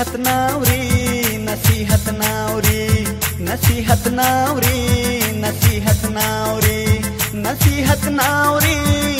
नसीहत नावरी नसीहत नावरी नसीहत नावरी नसीहत नावरी नसीहत नावरी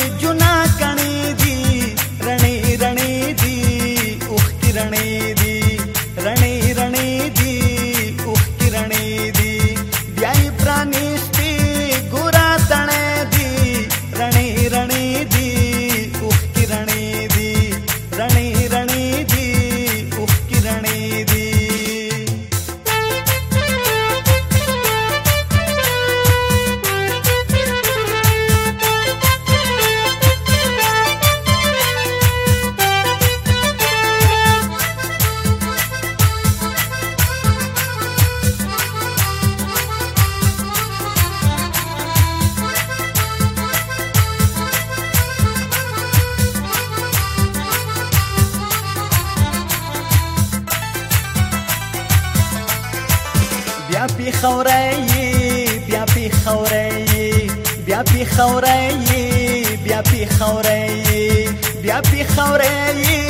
بیا پی خورې بیا پی خورې بیا پی خورې بیا پی خورې بیا پی خورې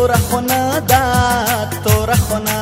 تور خونه دا تور خونه